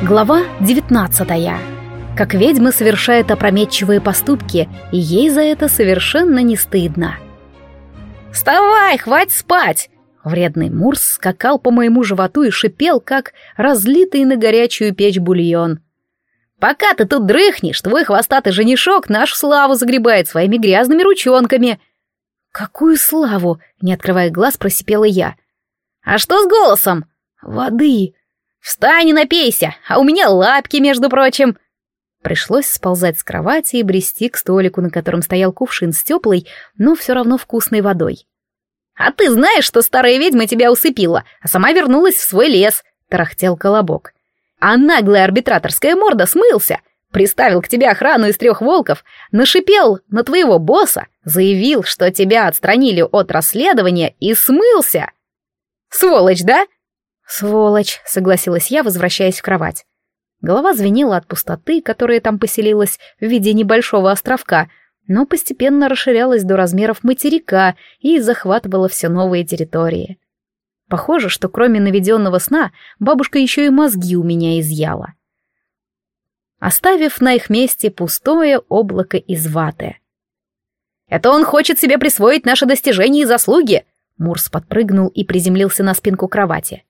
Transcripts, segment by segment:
Глава 19 Как ведьмы совершают опрометчивые поступки, и ей за это совершенно не стыдно. «Вставай, хватит спать!» Вредный Мурс скакал по моему животу и шипел, как разлитый на горячую печь бульон. «Пока ты тут дрыхнешь, твой хвостатый женишок нашу славу загребает своими грязными ручонками!» «Какую славу?» — не открывая глаз, просипела я. «А что с голосом?» «Воды!» «Встань и напейся, а у меня лапки, между прочим!» Пришлось сползать с кровати и брести к столику, на котором стоял кувшин с теплой, но все равно вкусной водой. «А ты знаешь, что старая ведьма тебя усыпила, а сама вернулась в свой лес!» — тарахтел колобок. «А наглая арбитраторская морда смылся! Приставил к тебе охрану из трех волков, нашипел на твоего босса, заявил, что тебя отстранили от расследования и смылся!» «Сволочь, да?» «Сволочь!» — согласилась я, возвращаясь в кровать. Голова звенела от пустоты, которая там поселилась в виде небольшого островка, но постепенно расширялась до размеров материка и захватывала все новые территории. Похоже, что кроме наведенного сна бабушка еще и мозги у меня изъяла. Оставив на их месте пустое облако из ваты. «Это он хочет себе присвоить наши достижения и заслуги!» Мурс подпрыгнул и приземлился на спинку кровати.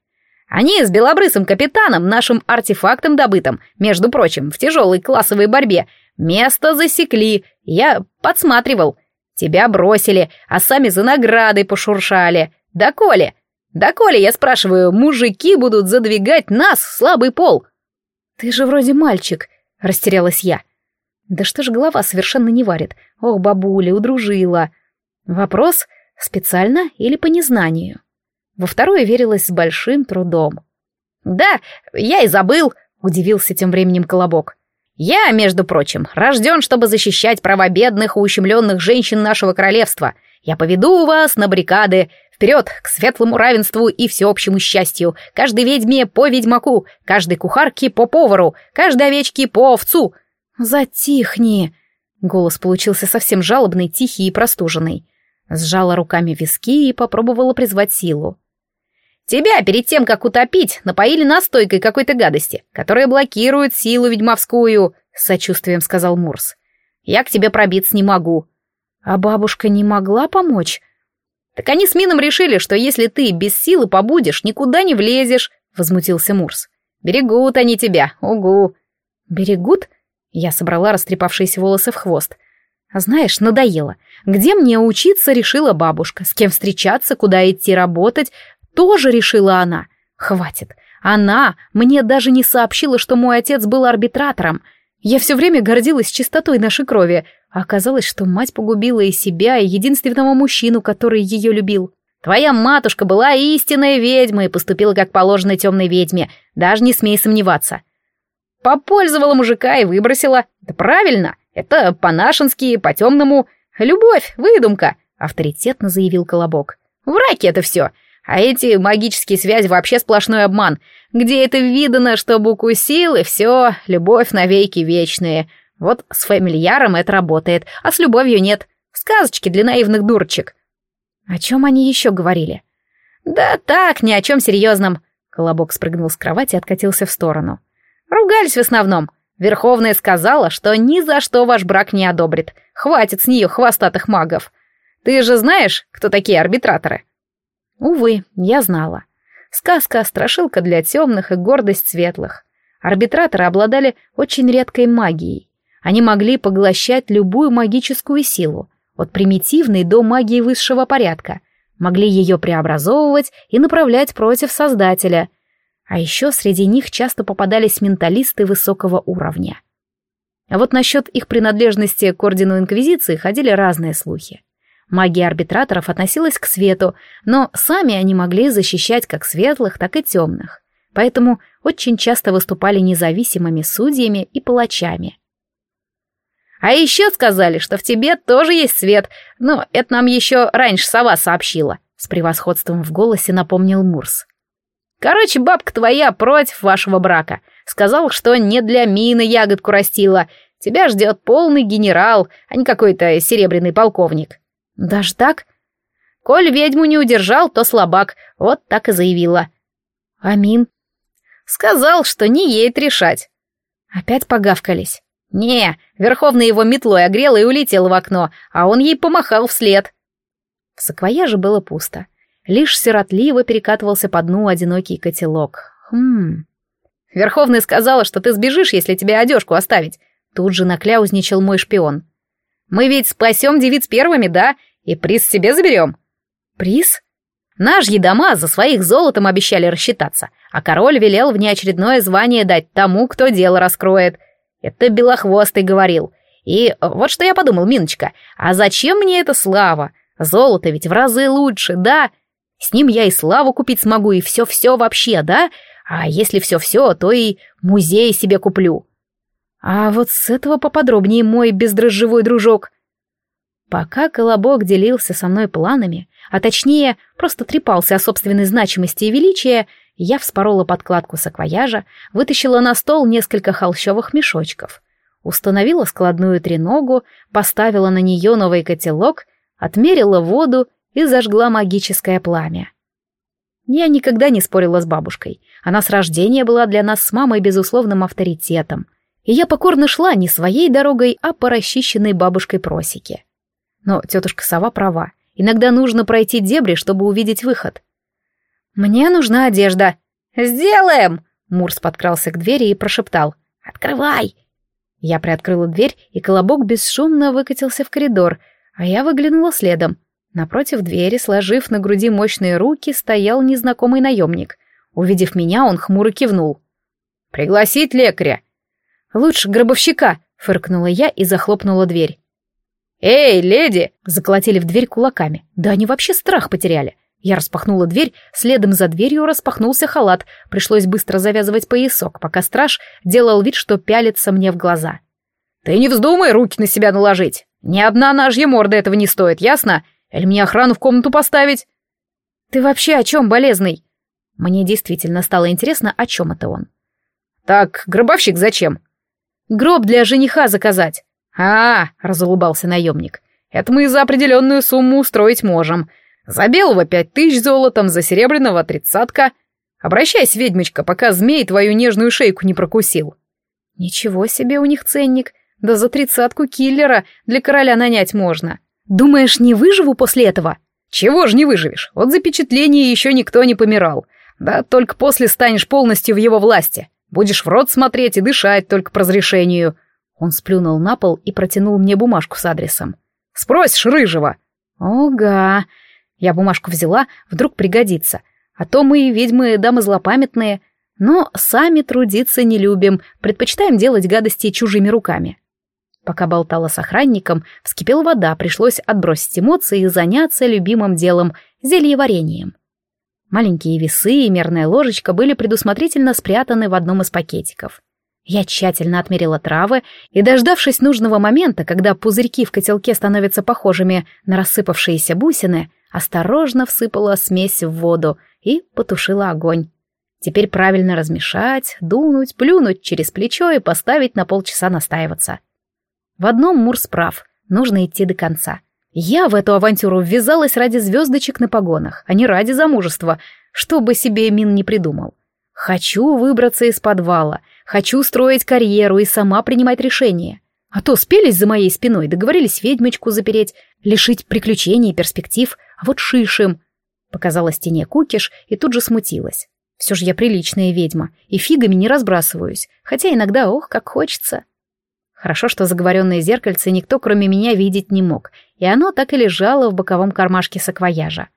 Они с белобрысым капитаном, нашим артефактом добытым, между прочим, в тяжелой классовой борьбе, место засекли, я подсматривал. Тебя бросили, а сами за наградой пошуршали. Да коли? Да коли, я спрашиваю, мужики будут задвигать нас в слабый пол? Ты же вроде мальчик, растерялась я. Да что ж голова совершенно не варит. Ох, бабуля, удружила. Вопрос, специально или по незнанию? Во второе верилось с большим трудом. «Да, я и забыл», — удивился тем временем Колобок. «Я, между прочим, рожден, чтобы защищать права бедных и ущемленных женщин нашего королевства. Я поведу вас на баррикады. Вперед, к светлому равенству и всеобщему счастью. Каждой ведьме по ведьмаку, каждой кухарке по повару, каждой овечке по овцу». «Затихни!» Голос получился совсем жалобный, тихий и простуженный. Сжала руками виски и попробовала призвать силу. Тебя перед тем, как утопить, напоили настойкой какой-то гадости, которая блокирует силу ведьмовскую, — с сочувствием сказал Мурс. Я к тебе пробиться не могу. А бабушка не могла помочь? Так они с Мином решили, что если ты без силы побудешь, никуда не влезешь, — возмутился Мурс. Берегут они тебя, угу. Берегут? Я собрала растрепавшиеся волосы в хвост. Знаешь, надоело. Где мне учиться, решила бабушка. С кем встречаться, куда идти работать тоже решила она. Хватит. Она мне даже не сообщила, что мой отец был арбитратором. Я все время гордилась чистотой нашей крови. Оказалось, что мать погубила и себя, и единственного мужчину, который ее любил. Твоя матушка была истинная ведьма и поступила как положено темной ведьме. Даже не смей сомневаться. Попользовала мужика и выбросила. Это правильно. Это по-нашенски, по-темному. Любовь, выдумка, авторитетно заявил Колобок. В раке это все. А эти магические связи вообще сплошной обман. Где это видано, чтобы укусил, и все, любовь навеки вечные. Вот с фамильяром это работает, а с любовью нет. Сказочки для наивных дурчик. О чем они еще говорили? Да так, ни о чем серьезном. Колобок спрыгнул с кровати и откатился в сторону. Ругались в основном. Верховная сказала, что ни за что ваш брак не одобрит. Хватит с нее хвостатых магов. Ты же знаешь, кто такие арбитраторы? Увы, я знала. Сказка «Страшилка для темных» и «Гордость светлых». Арбитраторы обладали очень редкой магией. Они могли поглощать любую магическую силу, от примитивной до магии высшего порядка, могли ее преобразовывать и направлять против Создателя. А еще среди них часто попадались менталисты высокого уровня. А вот насчет их принадлежности к Ордену Инквизиции ходили разные слухи. Магия арбитраторов относилась к свету, но сами они могли защищать как светлых, так и темных. Поэтому очень часто выступали независимыми судьями и палачами. А еще сказали, что в тебе тоже есть свет, но это нам еще раньше сова сообщила, с превосходством в голосе напомнил Мурс. Короче, бабка твоя против вашего брака. Сказал, что не для мины ягодку растила. Тебя ждет полный генерал, а не какой-то серебряный полковник. Даже так? Коль ведьму не удержал, то слабак. Вот так и заявила. Амин. Сказал, что не ей решать. Опять погавкались. Не, Верховный его метлой огрел и улетел в окно, а он ей помахал вслед. В саквояже было пусто. Лишь сиротливо перекатывался по дну одинокий котелок. Хм. Верховный сказала, что ты сбежишь, если тебе одежку оставить. Тут же накляузничал мой шпион. Мы ведь спасем девиц первыми, да? и приз себе заберем». «Приз?» Наш дома за своих золотом обещали рассчитаться, а король велел внеочередное звание дать тому, кто дело раскроет. Это Белохвостый говорил. И вот что я подумал, Миночка, а зачем мне эта слава? Золото ведь в разы лучше, да? С ним я и славу купить смогу, и все-все вообще, да? А если все-все, то и музей себе куплю. А вот с этого поподробнее, мой бездрожжевой дружок. Пока Колобок делился со мной планами, а точнее, просто трепался о собственной значимости и величии, я вспорола подкладку саквояжа, вытащила на стол несколько холщовых мешочков, установила складную треногу, поставила на нее новый котелок, отмерила воду и зажгла магическое пламя. Я никогда не спорила с бабушкой. Она с рождения была для нас с мамой безусловным авторитетом. И я покорно шла не своей дорогой, а по расчищенной бабушкой просеке. Но тетушка Сова права. Иногда нужно пройти дебри, чтобы увидеть выход. «Мне нужна одежда». «Сделаем!» Мурс подкрался к двери и прошептал. «Открывай!» Я приоткрыла дверь, и колобок бесшумно выкатился в коридор, а я выглянула следом. Напротив двери, сложив на груди мощные руки, стоял незнакомый наемник. Увидев меня, он хмуро кивнул. «Пригласить лекаря!» «Лучше гробовщика!» — фыркнула я и захлопнула дверь. «Эй, леди!» — заколотили в дверь кулаками. Да они вообще страх потеряли. Я распахнула дверь, следом за дверью распахнулся халат. Пришлось быстро завязывать поясок, пока страж делал вид, что пялится мне в глаза. «Ты не вздумай руки на себя наложить! Ни одна ножья морда этого не стоит, ясно? Или мне охрану в комнату поставить?» «Ты вообще о чем, болезный?» Мне действительно стало интересно, о чем это он. «Так, гробовщик зачем?» «Гроб для жениха заказать!» «А, — разулыбался наемник, — это мы за определенную сумму устроить можем. За белого пять тысяч золотом, за серебряного тридцатка. Обращайся, ведьмочка, пока змей твою нежную шейку не прокусил». «Ничего себе у них ценник. Да за тридцатку киллера для короля нанять можно. Думаешь, не выживу после этого?» «Чего ж не выживешь? От запечатления еще никто не помирал. Да только после станешь полностью в его власти. Будешь в рот смотреть и дышать только по разрешению». Он сплюнул на пол и протянул мне бумажку с адресом. Спрось рыжего!» «Ога!» Я бумажку взяла, вдруг пригодится. А то мы, ведьмы, дамы злопамятные. Но сами трудиться не любим, предпочитаем делать гадости чужими руками. Пока болтала с охранником, вскипела вода, пришлось отбросить эмоции и заняться любимым делом — зельеварением. Маленькие весы и мерная ложечка были предусмотрительно спрятаны в одном из пакетиков. Я тщательно отмерила травы и, дождавшись нужного момента, когда пузырьки в котелке становятся похожими на рассыпавшиеся бусины, осторожно всыпала смесь в воду и потушила огонь. Теперь правильно размешать, дунуть, плюнуть через плечо и поставить на полчаса настаиваться. В одном Мурс прав, нужно идти до конца. Я в эту авантюру ввязалась ради звездочек на погонах, а не ради замужества, что бы себе Мин не придумал. Хочу выбраться из подвала — Хочу строить карьеру и сама принимать решения. А то спелись за моей спиной, договорились ведьмочку запереть, лишить приключений и перспектив, а вот шишим. Показала стене кукиш и тут же смутилась. Все же я приличная ведьма, и фигами не разбрасываюсь, хотя иногда, ох, как хочется. Хорошо, что заговоренное зеркальце никто, кроме меня, видеть не мог, и оно так и лежало в боковом кармашке саквояжа.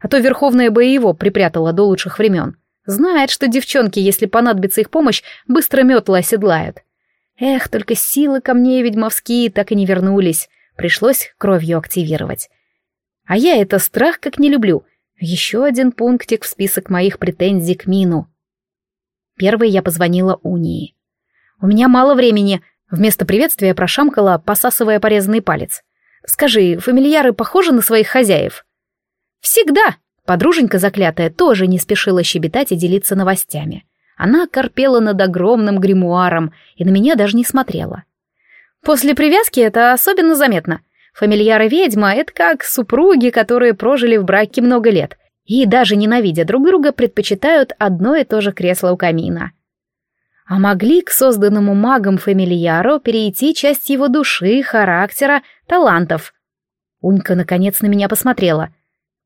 А то Верховная бы его припрятала до лучших времен. Знает, что девчонки, если понадобится их помощь, быстро метла оседлают. Эх, только силы ко мне ведьмовские так и не вернулись. Пришлось кровью активировать. А я это страх как не люблю. Еще один пунктик в список моих претензий к Мину. Первый я позвонила Унии. «У меня мало времени», — вместо приветствия прошамкала, посасывая порезанный палец. «Скажи, фамильяры похожи на своих хозяев?» «Всегда!» Подруженька заклятая тоже не спешила щебетать и делиться новостями. Она корпела над огромным гримуаром и на меня даже не смотрела. После привязки это особенно заметно. Фамильяры ведьма — это как супруги, которые прожили в браке много лет и, даже ненавидя друг друга, предпочитают одно и то же кресло у камина. А могли к созданному магом фамильяру перейти часть его души, характера, талантов. Унька наконец на меня посмотрела —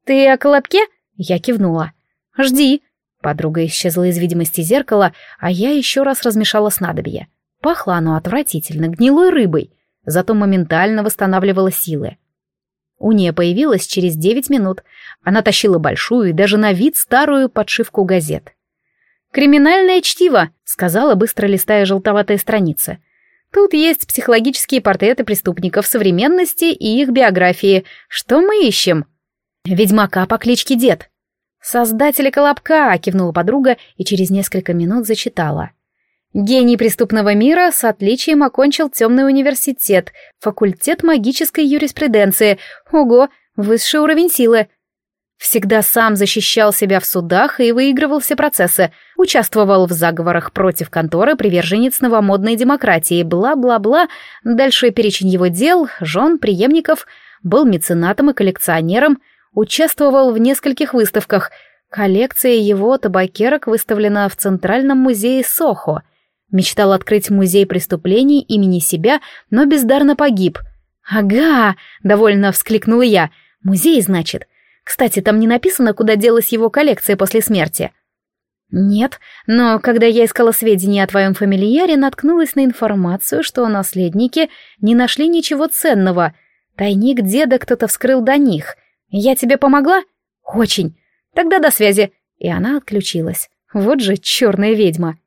«Ты о Колобке?» Я кивнула. «Жди». Подруга исчезла из видимости зеркала, а я еще раз размешала снадобье. Пахло оно отвратительно, гнилой рыбой, зато моментально восстанавливало силы. Уния появилась через девять минут. Она тащила большую и даже на вид старую подшивку газет. «Криминальное чтиво», — сказала, быстро листая желтоватые страницы. «Тут есть психологические портреты преступников современности и их биографии. Что мы ищем?» «Ведьмака по кличке Дед». «Создателя Колобка», — кивнула подруга и через несколько минут зачитала. «Гений преступного мира с отличием окончил темный университет, факультет магической юриспруденции. Ого, высший уровень силы». Всегда сам защищал себя в судах и выигрывал все процессы, участвовал в заговорах против конторы, приверженец новомодной демократии, бла-бла-бла, дальше перечень его дел, жен, преемников, был меценатом и коллекционером — участвовал в нескольких выставках. Коллекция его табакерок выставлена в Центральном музее Сохо. Мечтал открыть музей преступлений имени себя, но бездарно погиб. «Ага!» — довольно вскликнула я. «Музей, значит? Кстати, там не написано, куда делась его коллекция после смерти». «Нет, но когда я искала сведения о твоем фамильяре, наткнулась на информацию, что наследники не нашли ничего ценного. Тайник деда кто-то вскрыл до них. «Я тебе помогла?» «Очень. Тогда до связи». И она отключилась. Вот же черная ведьма.